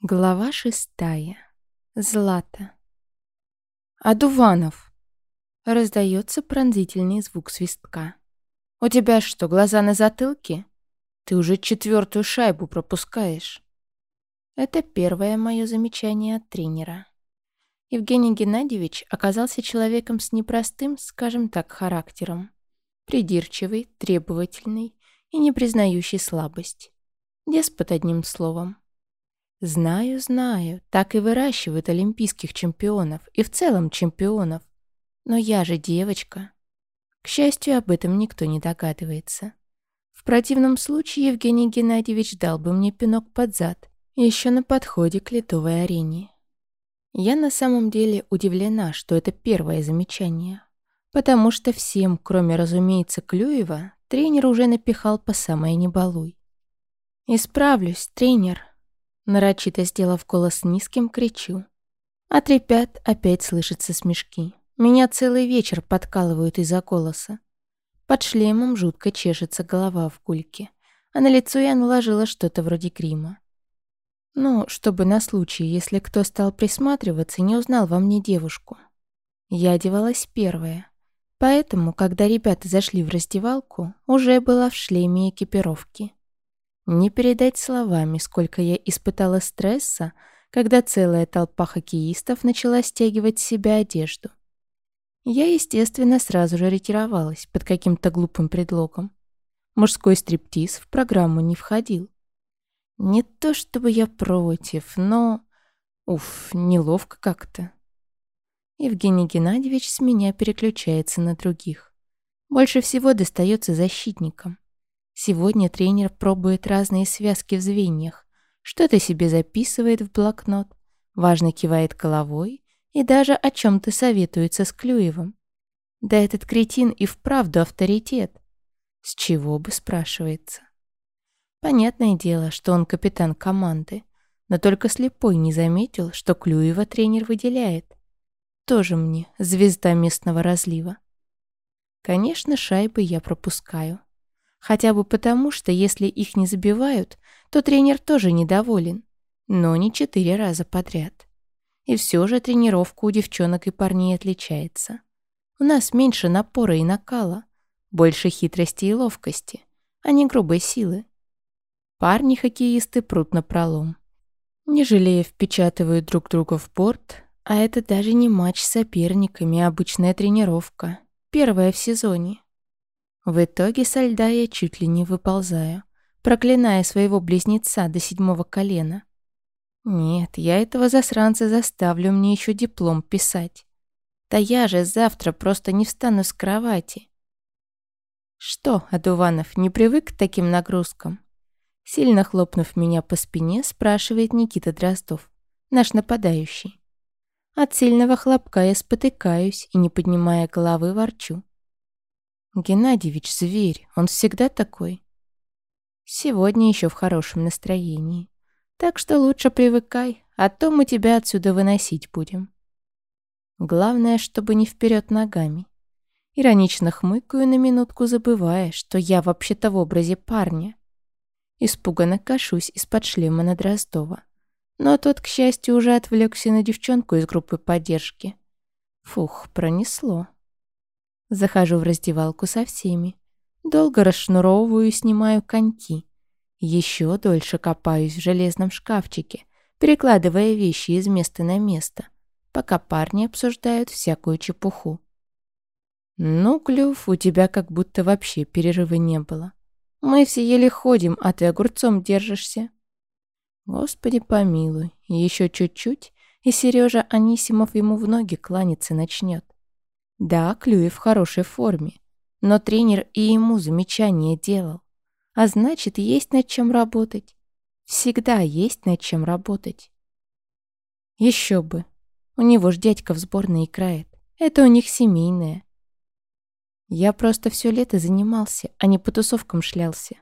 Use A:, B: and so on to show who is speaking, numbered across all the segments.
A: Глава шестая. Злата. «Адуванов!» Раздается пронзительный звук свистка. «У тебя что, глаза на затылке? Ты уже четвертую шайбу пропускаешь». Это первое мое замечание от тренера. Евгений Геннадьевич оказался человеком с непростым, скажем так, характером. Придирчивый, требовательный и не признающий слабость. Деспот одним словом. Знаю, знаю, так и выращивают олимпийских чемпионов и в целом чемпионов. Но я же девочка. К счастью, об этом никто не догадывается. В противном случае Евгений Геннадьевич дал бы мне пинок под зад, еще на подходе к ледовой арене. Я на самом деле удивлена, что это первое замечание, потому что всем, кроме, разумеется, Клюева, тренер уже напихал по самое небалуй. «Исправлюсь, тренер», Нарочито сделав голос низким, кричу. От ребят опять слышатся смешки. Меня целый вечер подкалывают из-за голоса. Под шлемом жутко чешется голова в кульке, а на лицо я наложила что-то вроде грима. Ну, чтобы на случай, если кто стал присматриваться, не узнал во мне девушку. Я одевалась первая, поэтому, когда ребята зашли в раздевалку, уже была в шлеме экипировки. Не передать словами, сколько я испытала стресса, когда целая толпа хоккеистов начала стягивать с себя одежду. Я, естественно, сразу же ретировалась под каким-то глупым предлогом. Мужской стриптиз в программу не входил. Не то чтобы я против, но... Уф, неловко как-то. Евгений Геннадьевич с меня переключается на других. Больше всего достается защитникам. Сегодня тренер пробует разные связки в звеньях, что-то себе записывает в блокнот, важно кивает головой и даже о чем-то советуется с Клюевым. Да этот кретин и вправду авторитет. С чего бы, спрашивается. Понятное дело, что он капитан команды, но только слепой не заметил, что Клюева тренер выделяет. Тоже мне звезда местного разлива. Конечно, шайбы я пропускаю. Хотя бы потому, что если их не забивают, то тренер тоже недоволен. Но не четыре раза подряд. И все же тренировка у девчонок и парней отличается. У нас меньше напора и накала, больше хитрости и ловкости, а не грубой силы. Парни-хоккеисты прут на пролом. Не жалея впечатывают друг друга в борт, а это даже не матч с соперниками, а обычная тренировка. Первая в сезоне. В итоге со льда я чуть ли не выползаю, проклиная своего близнеца до седьмого колена. Нет, я этого засранца заставлю мне еще диплом писать. Да я же завтра просто не встану с кровати. Что, Адуванов, не привык к таким нагрузкам? Сильно хлопнув меня по спине, спрашивает Никита Дроздов, наш нападающий. От сильного хлопка я спотыкаюсь и, не поднимая головы, ворчу. Геннадьевич зверь, он всегда такой. Сегодня еще в хорошем настроении. Так что лучше привыкай, а то мы тебя отсюда выносить будем. Главное, чтобы не вперед ногами. Иронично хмыкаю на минутку, забывая, что я вообще-то в образе парня. Испуганно кашусь из-под шлема на Дроздова. Но тот, к счастью, уже отвлекся на девчонку из группы поддержки. Фух, пронесло. Захожу в раздевалку со всеми. Долго расшнуровываю и снимаю коньки. Еще дольше копаюсь в железном шкафчике, перекладывая вещи из места на место, пока парни обсуждают всякую чепуху. «Ну, Клюв, у тебя как будто вообще перерыва не было. Мы все еле ходим, а ты огурцом держишься». Господи помилуй, еще чуть-чуть, и Сережа Анисимов ему в ноги кланяться начнет. Да, Клюев в хорошей форме, но тренер и ему замечания делал. А значит, есть над чем работать. Всегда есть над чем работать. Еще бы. У него ж дядька в сборной играет. Это у них семейное. Я просто все лето занимался, а не по тусовкам шлялся.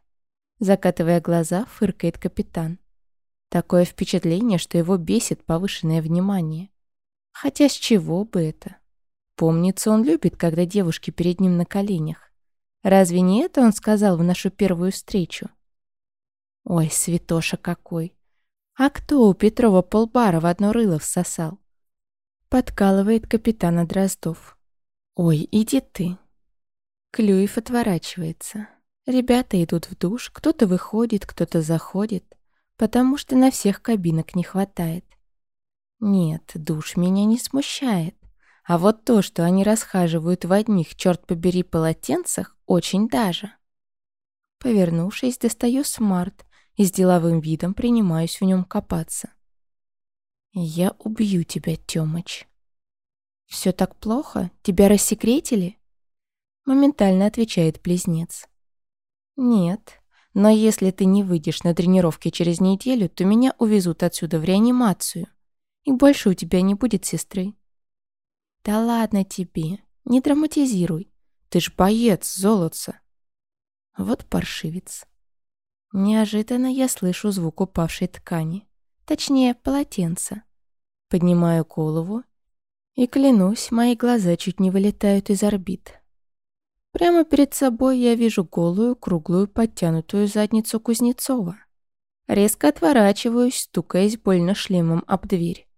A: Закатывая глаза, фыркает капитан. Такое впечатление, что его бесит повышенное внимание. Хотя с чего бы это? Помнится, он любит, когда девушки перед ним на коленях. Разве не это он сказал в нашу первую встречу? Ой, святоша какой! А кто у Петрова полбара в одно рыло всосал? Подкалывает капитана Дроздов. Ой, иди ты. Клюев отворачивается. Ребята идут в душ, кто-то выходит, кто-то заходит, потому что на всех кабинок не хватает. Нет, душ меня не смущает. А вот то, что они расхаживают в одних, черт побери, полотенцах, очень даже. Повернувшись, достаю смарт и с деловым видом принимаюсь в нем копаться. «Я убью тебя, Тёмыч». «Все так плохо? Тебя рассекретили?» Моментально отвечает близнец. «Нет, но если ты не выйдешь на тренировки через неделю, то меня увезут отсюда в реанимацию, и больше у тебя не будет сестры. «Да ладно тебе, не драматизируй. Ты ж боец, золотца». Вот паршивец. Неожиданно я слышу звук упавшей ткани. Точнее, полотенца. Поднимаю голову и, клянусь, мои глаза чуть не вылетают из орбит. Прямо перед собой я вижу голую, круглую, подтянутую задницу Кузнецова. Резко отворачиваюсь, стукаясь больно шлемом об дверь.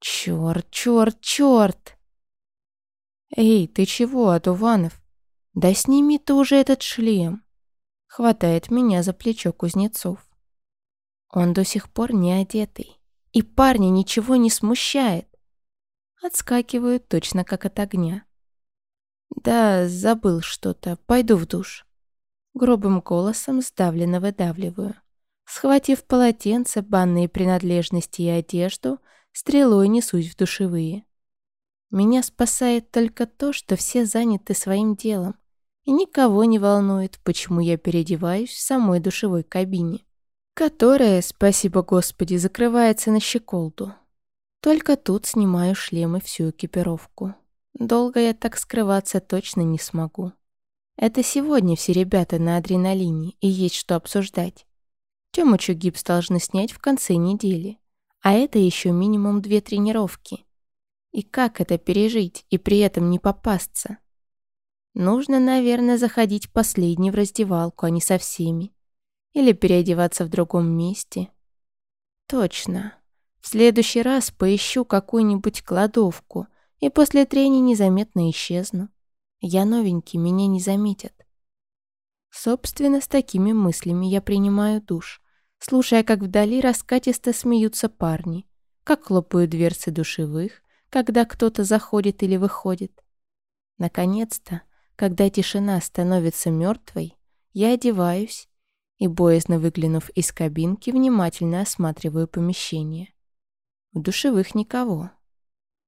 A: Чёрт, чёрт, чёрт! «Эй, ты чего, Адуванов? Да сними ты уже этот шлем!» Хватает меня за плечо Кузнецов. Он до сих пор не одетый, и парня ничего не смущает. Отскакивают точно как от огня. «Да, забыл что-то, пойду в душ». Грубым голосом сдавленно выдавливаю. Схватив полотенце, банные принадлежности и одежду, стрелой несусь в душевые. Меня спасает только то, что все заняты своим делом, и никого не волнует, почему я переодеваюсь в самой душевой кабине, которая, спасибо Господи, закрывается на щеколду. Только тут снимаю шлем и всю экипировку. Долго я так скрываться точно не смогу. Это сегодня все ребята на адреналине, и есть что обсуждать. Тёмычу гипс должны снять в конце недели, а это еще минимум две тренировки. И как это пережить и при этом не попасться? Нужно, наверное, заходить последний в раздевалку, а не со всеми. Или переодеваться в другом месте. Точно. В следующий раз поищу какую-нибудь кладовку и после трения незаметно исчезну. Я новенький, меня не заметят. Собственно, с такими мыслями я принимаю душ, слушая, как вдали раскатисто смеются парни, как хлопают дверцы душевых, когда кто-то заходит или выходит. Наконец-то, когда тишина становится мертвой, я одеваюсь и, боязно выглянув из кабинки, внимательно осматриваю помещение. В душевых никого.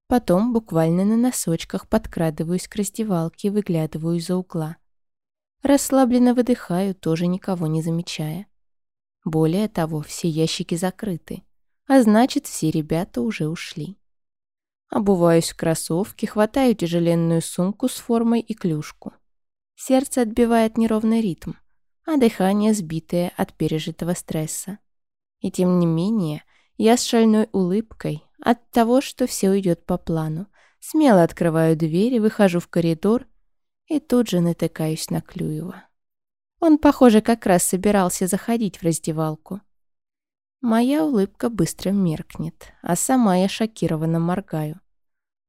A: Потом буквально на носочках подкрадываюсь к раздевалке и выглядываю из-за угла. Расслабленно выдыхаю, тоже никого не замечая. Более того, все ящики закрыты, а значит, все ребята уже ушли. Обуваюсь в кроссовки, хватаю тяжеленную сумку с формой и клюшку. Сердце отбивает неровный ритм, а дыхание сбитое от пережитого стресса. И тем не менее, я с шальной улыбкой от того, что все уйдет по плану, смело открываю дверь выхожу в коридор и тут же натыкаюсь на Клюева. Он, похоже, как раз собирался заходить в раздевалку. Моя улыбка быстро меркнет, а сама я шокированно моргаю.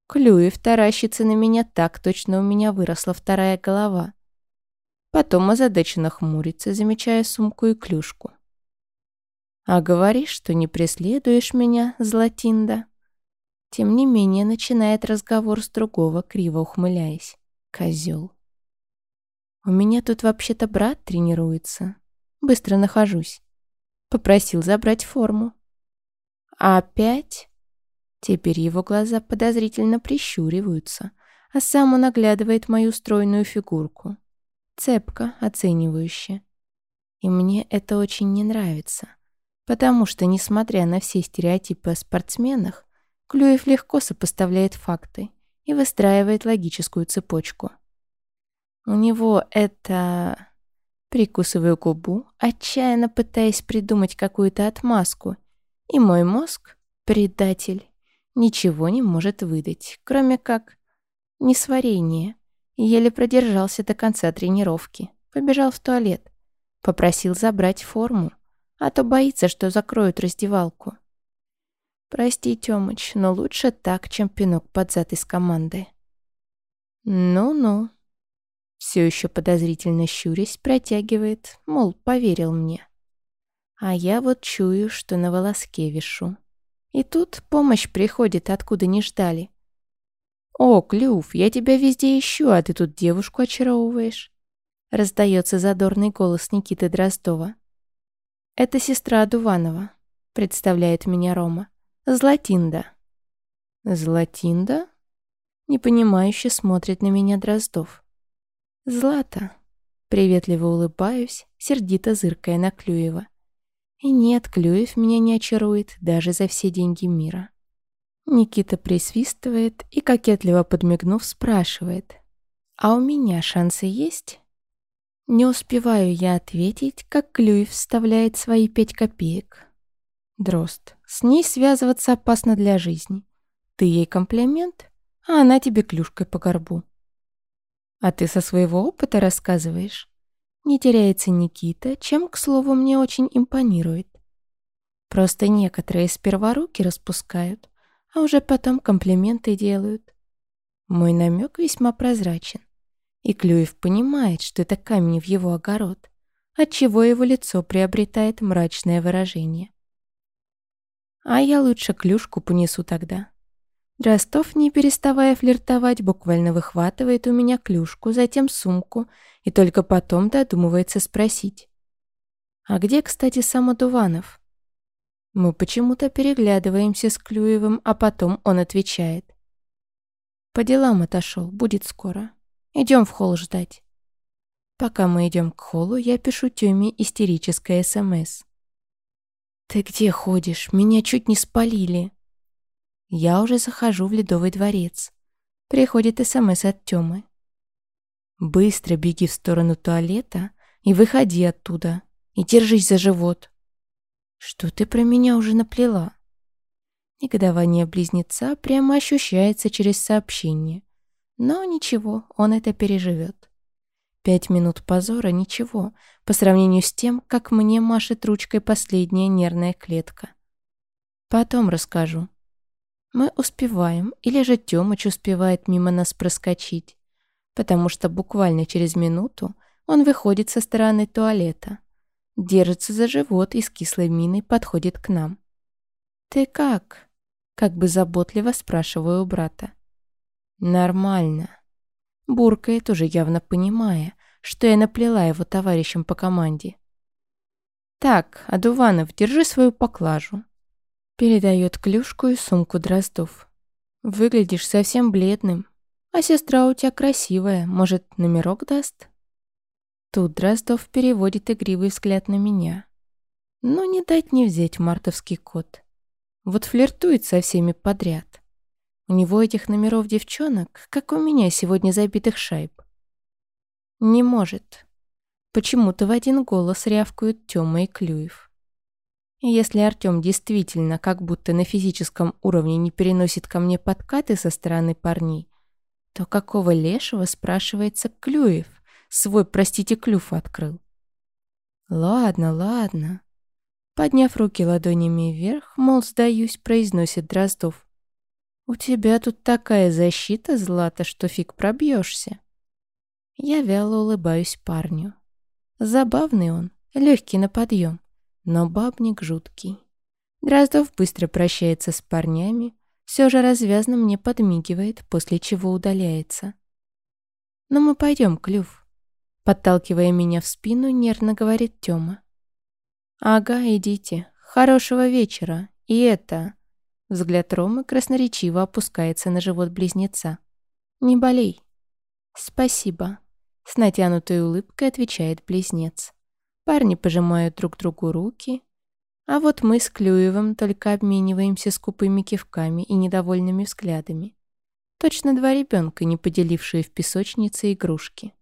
A: Клюев таращится на меня так, точно у меня выросла вторая голова. Потом озадаченно хмурится, замечая сумку и клюшку. «А говоришь, что не преследуешь меня, Златинда?» Тем не менее, начинает разговор с другого, криво ухмыляясь. Козел. «У меня тут вообще-то брат тренируется. Быстро нахожусь. Попросил забрать форму. Опять? Теперь его глаза подозрительно прищуриваются, а сам он оглядывает мою стройную фигурку. Цепко, оценивающе. И мне это очень не нравится, потому что, несмотря на все стереотипы о спортсменах, Клюев легко сопоставляет факты и выстраивает логическую цепочку. У него это... Прикусываю губу, отчаянно пытаясь придумать какую-то отмазку. И мой мозг, предатель, ничего не может выдать, кроме как несварение. Еле продержался до конца тренировки. Побежал в туалет. Попросил забрать форму, а то боится, что закроют раздевалку. Прости, Тёмыч, но лучше так, чем пинок под зад из команды. Ну-ну. Все еще подозрительно щурясь, протягивает, мол, поверил мне. А я вот чую, что на волоске вишу. И тут помощь приходит, откуда не ждали. «О, Клюв, я тебя везде ищу, а ты тут девушку очаровываешь», — раздается задорный голос Никиты Дроздова. «Это сестра Дуванова», — представляет меня Рома. «Златинда». «Златинда?» — непонимающе смотрит на меня Дроздов. «Злата». Приветливо улыбаюсь, сердито зыркая на Клюева. И нет, Клюев меня не очарует даже за все деньги мира. Никита присвистывает и, кокетливо подмигнув, спрашивает. «А у меня шансы есть?» Не успеваю я ответить, как Клюев вставляет свои пять копеек. Дрозд, с ней связываться опасно для жизни. Ты ей комплимент, а она тебе клюшкой по горбу. А ты со своего опыта рассказываешь? Не теряется Никита, чем, к слову, мне очень импонирует. Просто некоторые сперва руки распускают, а уже потом комплименты делают. Мой намек весьма прозрачен. И Клюев понимает, что это камень в его огород, отчего его лицо приобретает мрачное выражение. А я лучше клюшку понесу тогда. Ростов, не переставая флиртовать, буквально выхватывает у меня клюшку, затем сумку и только потом додумывается спросить. «А где, кстати, сам Адуванов?» Мы почему-то переглядываемся с Клюевым, а потом он отвечает. «По делам отошел, будет скоро. Идем в холл ждать». Пока мы идем к холлу, я пишу Тёме истерическое СМС. «Ты где ходишь? Меня чуть не спалили». Я уже захожу в Ледовый дворец. Приходит СМС от Тёмы. Быстро беги в сторону туалета и выходи оттуда. И держись за живот. Что ты про меня уже наплела? Негодование близнеца прямо ощущается через сообщение. Но ничего, он это переживет. Пять минут позора — ничего, по сравнению с тем, как мне машет ручкой последняя нервная клетка. Потом расскажу. Мы успеваем, или же Тёмыч успевает мимо нас проскочить, потому что буквально через минуту он выходит со стороны туалета, держится за живот и с кислой миной подходит к нам. «Ты как?» — как бы заботливо спрашиваю у брата. «Нормально», — буркает, уже явно понимая, что я наплела его товарищам по команде. «Так, Адуванов, держи свою поклажу. Передает клюшку и сумку Дроздов. «Выглядишь совсем бледным. А сестра у тебя красивая. Может, номерок даст?» Тут Дроздов переводит игривый взгляд на меня. Ну, не дать не взять мартовский кот. Вот флиртует со всеми подряд. У него этих номеров девчонок, как у меня сегодня забитых шайб. Не может. Почему-то в один голос рявкают Тёма и Клюев. И если Артём действительно как будто на физическом уровне не переносит ко мне подкаты со стороны парней, то какого лешего, спрашивается, Клюев свой, простите, клюв открыл? Ладно, ладно. Подняв руки ладонями вверх, мол, сдаюсь, произносит Дроздов. У тебя тут такая защита, Злата, что фиг пробьешься. Я вяло улыбаюсь парню. Забавный он, легкий на подъем но бабник жуткий. Дроздов быстро прощается с парнями, все же развязно мне подмигивает, после чего удаляется. «Но «Ну, мы пойдем, Клюв», — подталкивая меня в спину, нервно говорит Тёма. «Ага, идите. Хорошего вечера. И это...» Взгляд Ромы красноречиво опускается на живот близнеца. «Не болей». «Спасибо», — с натянутой улыбкой отвечает близнец. Парни пожимают друг другу руки, а вот мы с Клюевым только обмениваемся скупыми кивками и недовольными взглядами. Точно два ребенка, не поделившие в песочнице игрушки.